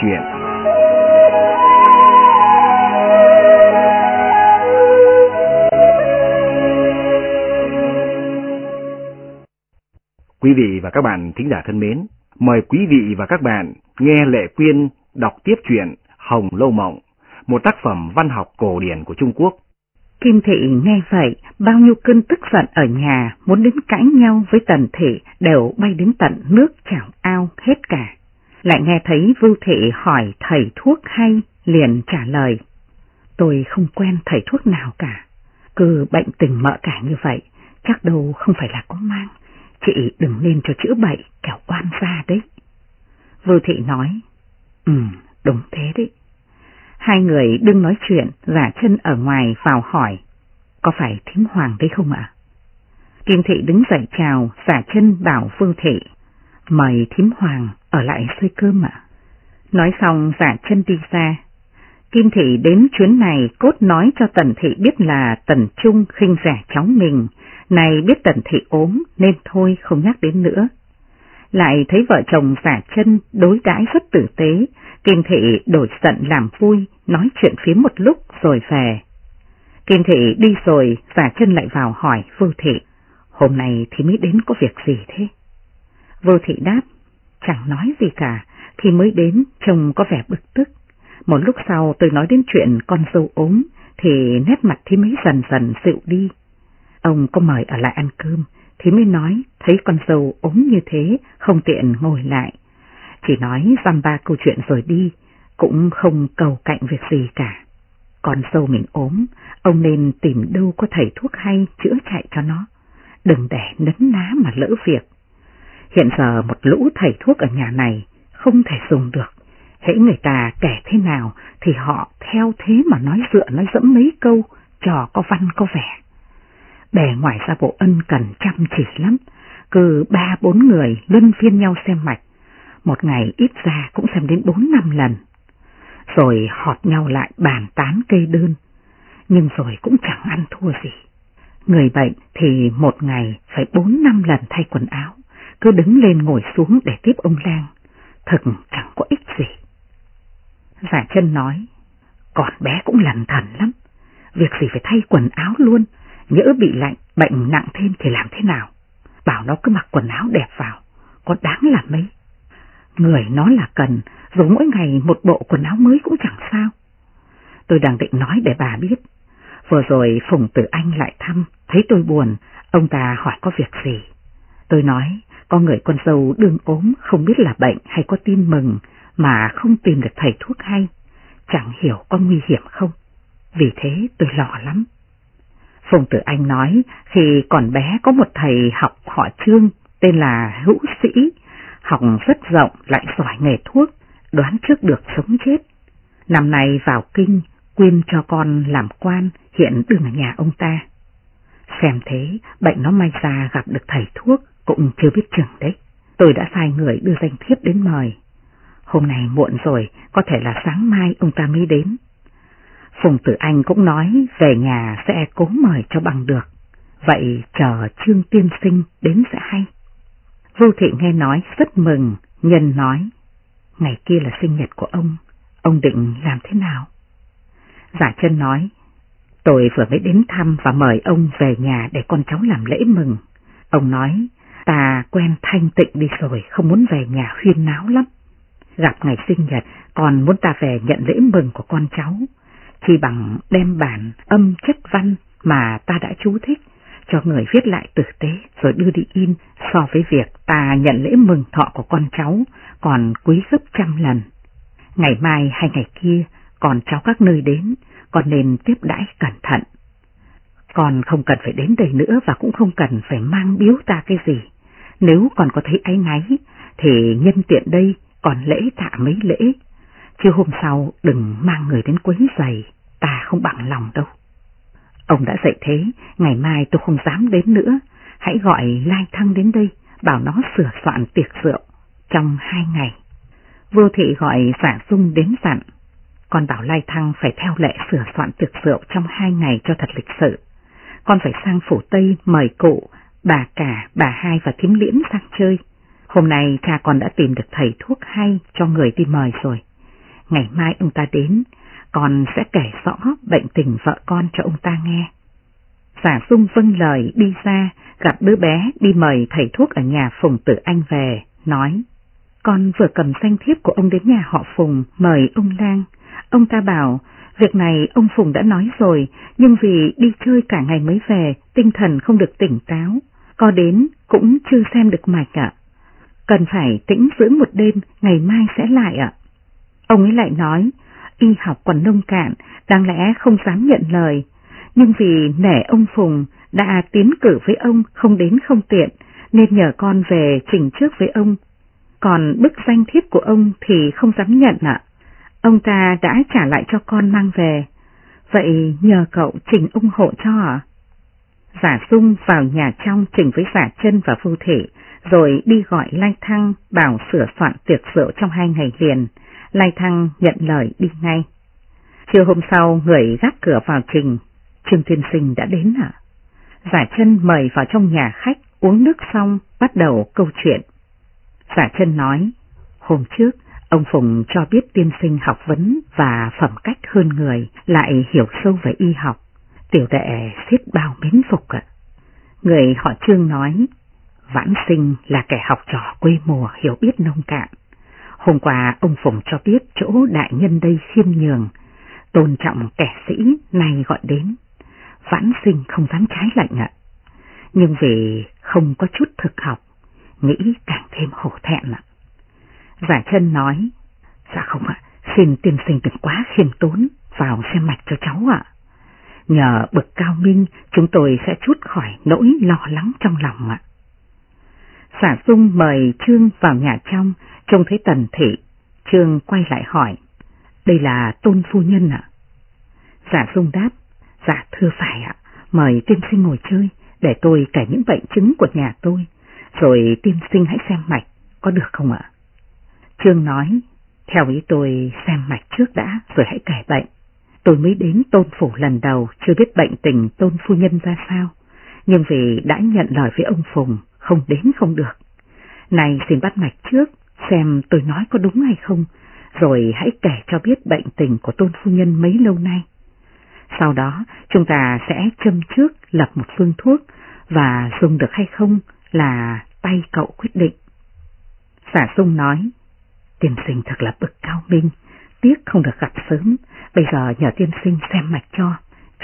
chuyện. Quý vị và các bạn thính giả thân mến, mời quý vị và các bạn nghe Lệ Quyên đọc tiếp chuyện Hồng Lâu Mộng, một tác phẩm văn học cổ điển của Trung Quốc. Kim Thị nghe vậy, bao nhiêu cơn tức giận ở nhà muốn đến cãi nhau với Tần Thị đều bay đến tận nước chảo ao hết cả. Lại nghe thấy Vưu Thị hỏi thầy thuốc hay, liền trả lời. Tôi không quen thầy thuốc nào cả, cứ bệnh tình mỡ cả như vậy, chắc đâu không phải là có mang. Chị đừng nên cho chữa bệnh, kẻo oan ra đấy. Vưu Thị nói, Ừ, đúng thế đấy. Hai người đừng nói chuyện, giả chân ở ngoài vào hỏi, có phải thím hoàng đấy không ạ? Kim thị đứng dậy chào, giả chân bảo Phương thị, mời thím hoàng ở lại xơi cơm ạ. Nói xong giả chân đi ra. Kim thị đến chuyến này cốt nói cho tần thị biết là tần trung khinh rẻ cháu mình, này biết tần thị ốm nên thôi không nhắc đến nữa. Lại thấy vợ chồng giả chân đối đãi rất tử tế, Kim thị đổi giận làm vui, nói chuyện phía một lúc rồi về. Kim thị đi rồi, giả chân lại vào hỏi Vô thị, hôm nay thì mới đến có việc gì thế? Vô thị đáp, chẳng nói gì cả, khi mới đến chồng có vẻ bực tức. Một lúc sau tôi nói đến chuyện con dâu ốm, thì nét mặt thì mới dần dần dịu đi. Ông có mời ở lại ăn cơm, thì mới nói thấy con dâu ốm như thế, không tiện ngồi lại. Chỉ nói dăm ba câu chuyện rồi đi, cũng không cầu cạnh việc gì cả. Con dâu mình ốm, ông nên tìm đâu có thầy thuốc hay chữa chạy cho nó. Đừng để nấn ná mà lỡ việc. Hiện giờ một lũ thầy thuốc ở nhà này không thể dùng được. Hễ người ta kể thế nào thì họ theo thế mà nói dựa nói dẫm mấy câu, trò có văn có vẻ. Bề ngoài ra bộ ân cần chăm chỉ lắm, cứ ba bốn người luân phiên nhau xem mạch, một ngày ít ra cũng xem đến bốn năm lần. Rồi họp nhau lại bàn tán cây đơn, nhưng rồi cũng chẳng ăn thua gì. Người bệnh thì một ngày phải bốn năm lần thay quần áo, cứ đứng lên ngồi xuống để tiếp ông lang, thật chẳng có ích gì. Giả chân nói, còn bé cũng lằn thần lắm, việc gì phải thay quần áo luôn, nhỡ bị lạnh, bệnh nặng thêm thì làm thế nào? Bảo nó cứ mặc quần áo đẹp vào, có đáng làm mấy. Người nó là cần, dù mỗi ngày một bộ quần áo mới cũng chẳng sao. Tôi đang định nói để bà biết. Vừa rồi Phùng Tử Anh lại thăm, thấy tôi buồn, ông ta hỏi có việc gì. Tôi nói, có người con dâu đương ốm không biết là bệnh hay có tin mừng mà không tìm được thầy thuốc hay, chẳng hiểu có nguy hiểm không. Vì thế tôi lo lắm. Phùng Tử Anh nói khi còn bé có một thầy học họ Trương tên là Hữu Sĩ, học rất rộng lại giỏi nghề thuốc, đoán trước được sống chết. Năm nay vào kinh, quyên cho con làm quan, hiện đừng ở nhà ông ta. Xem thế, bệnh nó may ra gặp được thầy thuốc cũng chưa biết chừng đấy. Tôi đã sai người đưa danh thiếp đến mời. Hôm nay muộn rồi, có thể là sáng mai ông ta mới đến. Phùng Tử Anh cũng nói về nhà sẽ cố mời cho bằng được. Vậy chờ Trương Tiên Sinh đến sẽ hay. Vô thị nghe nói rất mừng, nhân nói, ngày kia là sinh nhật của ông, ông định làm thế nào? Giả chân nói, tôi vừa mới đến thăm và mời ông về nhà để con cháu làm lễ mừng. Ông nói, ta quen thanh tịnh đi rồi, không muốn về nhà huyên náo lắm. Gặp ngày sinh nhật, còn muốn ta về nhận lễ mừng của con cháu, chỉ bằng đem bản âm chất văn mà ta đã chú thích cho người viết lại tử tế rồi đưa đi in so với việc ta nhận lễ mừng thọ của con cháu còn quý gấp trăm lần. Ngày mai hay ngày kia còn cháu các nơi đến, còn nên tiếp đãi cẩn thận. Còn không cần phải đến đây nữa và cũng không cần phải mang biếu ta cái gì. Nếu còn có thấy áy náy thì nhân tiện đây còn lễ tạ mấy lễ. Chứ hôm sau đừng mang người đến quấy giày, ta không bằng lòng đâu. Ông đã dạy thế, ngày mai tôi không dám đến nữa, hãy gọi Lai Thăng đến đây, bảo nó sửa soạn tiệc rượu trong hai ngày. Vô thị gọi giả dung đến dặn, con bảo Lai Thăng phải theo lệ sửa soạn tiệc rượu trong hai ngày cho thật lịch sự. Con phải sang phủ Tây mời cụ, bà cả, bà hai và thím liễn sang chơi. Hôm nay cha con đã tìm được thầy thuốc hay cho người đi mời rồi. ngày mai ông ta đến, con sẽ kể rõ bệnh tình vợ con cho ông ta nghe. Giả sung vâng lời đi ra, gặp đứa bé đi mời thầy thuốc ở nhà Phùng Tử Anh về, nói, con vừa cầm danh thiếp của ông đến nhà họ Phùng mời ông Lang. Ông ta bảo, việc này ông Phùng đã nói rồi, nhưng vì đi chơi cả ngày mới về, tinh thần không được tỉnh táo, có đến cũng chưa xem được mạch ạ. Cần phải tĩnh dưỡng một đêm, ngày mai sẽ lại ạ. Ông ấy lại nói, y học còn nông cạn, đáng lẽ không dám nhận lời, nhưng vì nể ông Phùng đã tiến cử với ông không đến không tiện, nên nhờ con về trình trước với ông. Còn bức danh thiếp của ông thì không dám nhận ạ. Ông ta đã trả lại cho con mang về. Vậy nhờ cậu trình ủng hộ cho ạ? Giả Dung vào nhà trong trình với giả chân và phu thị, rồi đi gọi Lai Thăng bảo sửa soạn tiệc rượu trong hai ngày liền. Lai Thăng nhận lời đi ngay. Chiều hôm sau, người gác cửa vào trình, Trương Tiên Sinh đã đến ạ. Giả chân mời vào trong nhà khách, uống nước xong, bắt đầu câu chuyện. Giả chân nói, hôm trước, ông Phùng cho biết tiên sinh học vấn và phẩm cách hơn người, lại hiểu sâu về y học. Tiểu đệ xiết bao mến phục ạ. Người họ Trương nói, Vãn sinh là kẻ học trò quê mùa hiểu biết nông cạn. Hôm qua ông Phùng cho biết chỗ đại nhân đây khiêm nhường, tôn trọng kẻ sĩ này gọi đến. Vãn sinh không dám trái lệnh ạ. Nhưng vì không có chút thực học, nghĩ càng thêm hổ thẹn ạ. Giả chân nói, dạ không ạ, xin tiên sinh đừng quá khiêm tốn, vào xem mạch cho cháu ạ. Nhờ bậc cao minh, chúng tôi sẽ chút khỏi nỗi lo lắng trong lòng ạ. Xả Dung mời Trương vào nhà trong, trông thấy Tần Thị. Trương quay lại hỏi, đây là tôn phu nhân ạ? Giả Dung đáp, dạ thưa phải ạ, mời tiên sinh ngồi chơi, để tôi kể những bệnh chứng của nhà tôi, rồi tiên sinh hãy xem mạch, có được không ạ? Trương nói, theo ý tôi xem mạch trước đã, rồi hãy kể bệnh. Tôi mới đến tôn phủ lần đầu, chưa biết bệnh tình tôn phu nhân ra sao, nhưng vì đã nhận lời với ông Phùng, không đến không được. Này xin bắt mạch trước, xem tôi nói có đúng hay không, rồi hãy kể cho biết bệnh tình của tôn phu nhân mấy lâu nay. Sau đó chúng ta sẽ châm trước lập một phương thuốc và dùng được hay không là tay cậu quyết định. Xả Dung nói, tiền sinh thật là bực cao minh, tiếc không được gặp sớm, bây giờ nhờ tiên sinh xem mạch cho,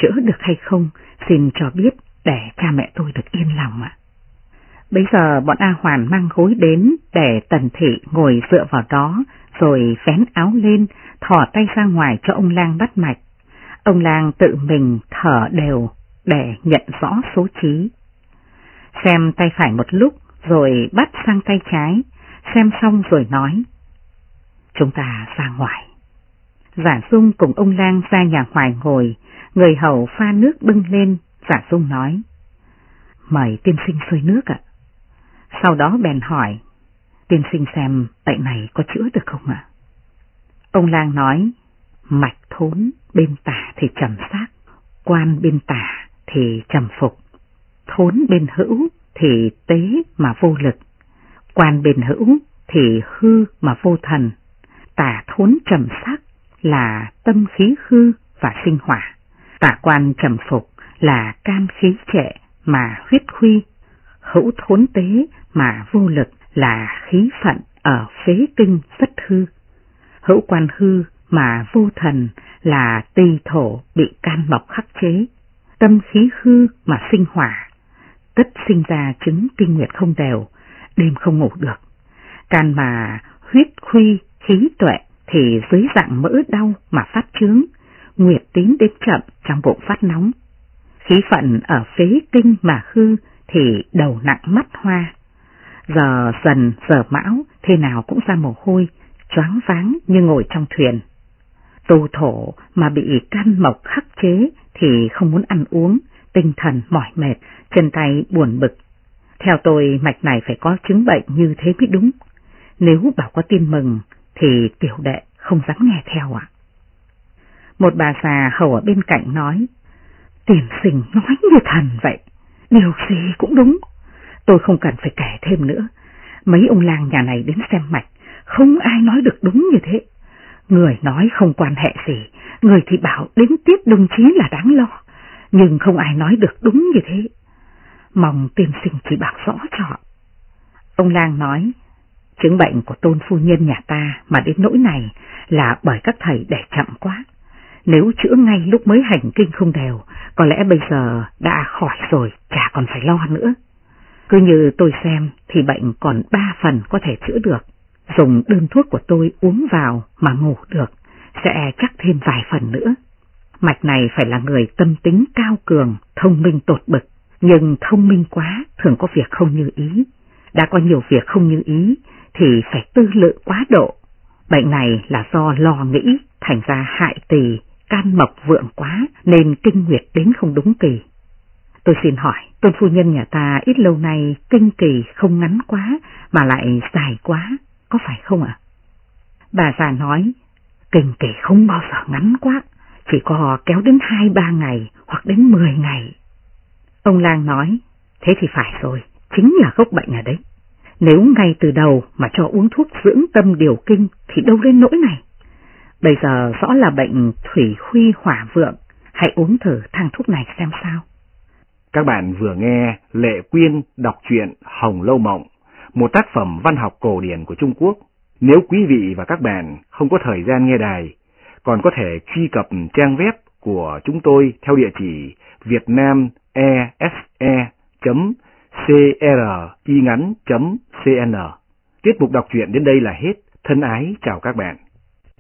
chữa được hay không, xin cho biết để cha mẹ tôi được yên lòng ạ. Bây giờ bọn A Hoàn mang gối đến để Tần Thị ngồi dựa vào đó, rồi vén áo lên, thỏ tay ra ngoài cho ông Lang bắt mạch. Ông Lang tự mình thở đều để nhận rõ số trí. Xem tay phải một lúc rồi bắt sang tay trái, xem xong rồi nói. Chúng ta ra ngoài. Giả Dung cùng ông Lang ra nhà hoài ngồi, người hầu pha nước bưng lên, Giả Dung nói. Mời tiên sinh xơi nước ạ. Sau đó bèn hỏi, tiên sinh xem bệnh này có chữa được không ạ? Ông Lang nói, mạch thốn bên tả thì trầm xác, quan bên tả thì trầm phục, thốn bên hữu thì tế mà vô lực, quan bên hữu thì hư mà vô thần, tả thốn trầm sắc là tâm khí hư và sinh hỏa, tả quan trầm phục là can khí trệ mà huyết khuy, hữu thốn tế mà vô lực là khí phận ở phế kinh rất hư, hữu quan hư mà vô thần là tỳ thổ bị can mộc khắc chế, tâm khí hư mà sinh hỏa, tất sinh ra chứng kinh nguyệt không đều, đêm không ngủ được. Can mà huyết khuy khí tuệ thì dưới dạng mỡ đau mà phát trướng, nguyệt tín đến chậm trong bụng phát nóng. Khí phận ở phế kinh mà hư thì đầu nặng mắt hoa. Giờ dần giờ mão thế nào cũng ra mồ hôi, choáng váng như ngồi trong thuyền. Tu thổ mà bị can mộc khắc chế thì không muốn ăn uống, tinh thần mỏi mệt, chân tay buồn bực. Theo tôi mạch này phải có chứng bệnh như thế mới đúng. Nếu bảo có tin mừng thì tiểu đệ không dám nghe theo ạ. Một bà già hầu ở bên cạnh nói, tiền sinh nói như thần vậy, điều gì cũng đúng. Tôi không cần phải kể thêm nữa, mấy ông làng nhà này đến xem mạch, không ai nói được đúng như thế. Người nói không quan hệ gì, người thì bảo đến tiếp đồng chí là đáng lo, nhưng không ai nói được đúng như thế. Mong tiên sinh chỉ bảo rõ cho. Ông Lang nói, chứng bệnh của tôn phu nhân nhà ta mà đến nỗi này là bởi các thầy để chậm quá. Nếu chữa ngay lúc mới hành kinh không đều, có lẽ bây giờ đã khỏi rồi, chả còn phải lo nữa. Cứ như tôi xem thì bệnh còn ba phần có thể chữa được. Dùng đơn thuốc của tôi uống vào mà ngủ được, sẽ chắc thêm vài phần nữa. Mạch này phải là người tâm tính cao cường, thông minh tột bực, nhưng thông minh quá thường có việc không như ý. Đã có nhiều việc không như ý thì phải tư lự quá độ. Bệnh này là do lo nghĩ, thành ra hại tỳ, can mộc vượng quá nên kinh nguyệt đến không đúng kỳ. Tôi xin hỏi, tôn phu nhân nhà ta ít lâu nay kinh kỳ không ngắn quá mà lại dài quá, có phải không ạ? Bà già nói, kinh kỳ không bao giờ ngắn quá, chỉ có kéo đến 2-3 ngày hoặc đến 10 ngày. Ông Lang nói, thế thì phải rồi, chính là gốc bệnh ở đấy. Nếu ngay từ đầu mà cho uống thuốc dưỡng tâm điều kinh thì đâu đến nỗi này. Bây giờ rõ là bệnh thủy huy hỏa vượng, hãy uống thử thang thuốc này xem sao. Các bạn vừa nghe Lệ Quyên đọc truyện Hồng Lâu Mộng, một tác phẩm văn học cổ điển của Trung Quốc. Nếu quý vị và các bạn không có thời gian nghe đài, còn có thể truy cập trang web của chúng tôi theo địa chỉ vietnamese.com vietnamese.cringắn.cn. Tiết mục đọc truyện đến đây là hết. Thân ái chào các bạn.